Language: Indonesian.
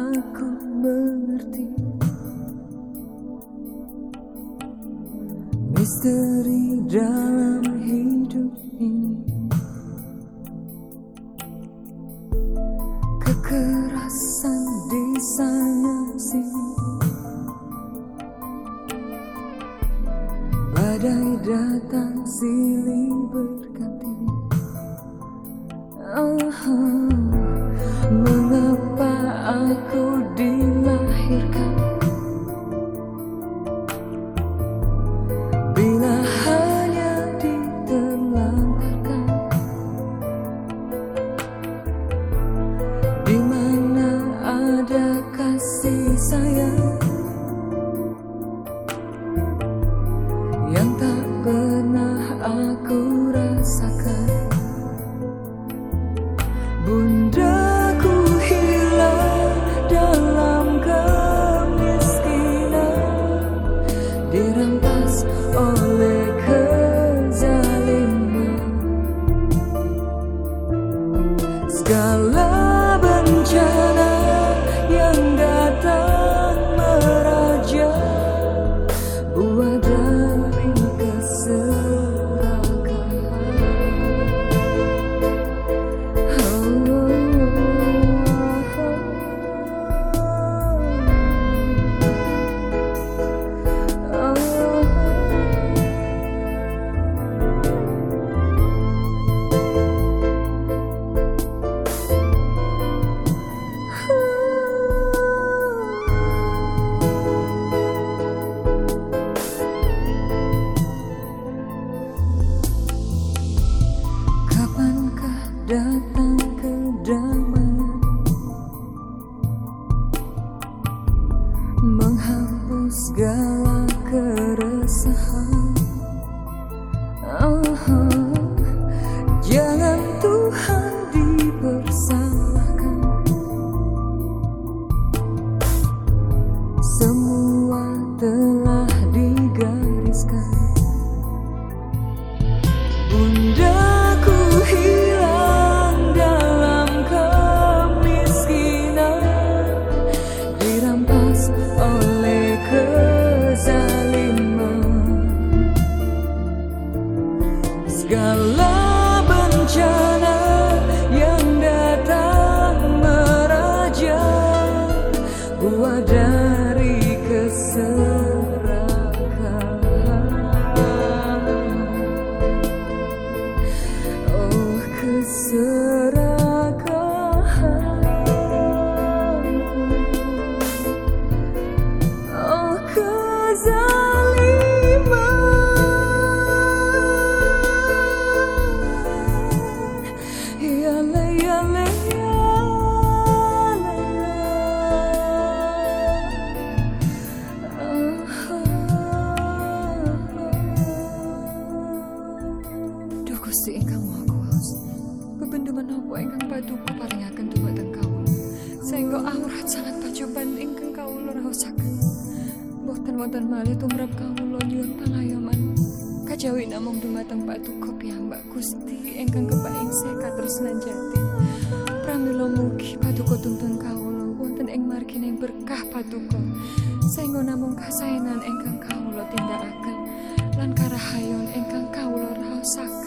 Aku mengerti. Misteri dalam hidup ini. Kekerasan di sana sini. Badai datang silih berganti. Oh, Mengapa kasih sayang. Yang tak pernah aku rasakan. Bundaku hilang dalam kemiskinan. Dirampas oleh kezaliman. Segala love. Ingkang Maha Kuwasa. Bebendu menapa ingkang paduka paringaken dumateng kawula. Sehingga aurat sangat pacoban ingkang kawula raosaken. Boten wonten malih tumrap kawula nyuwun pangayoman. Kajawi namung dumateng paduka piyambak Gusti ingkang kepaing sekat tresnan jati. Pramila mugi paduka tuntun kawula wonten ing margining berkah paduka. Sehingga namung kasaenan ingkang kawula tindakaken lan karahayon ingkang kawula raosaken.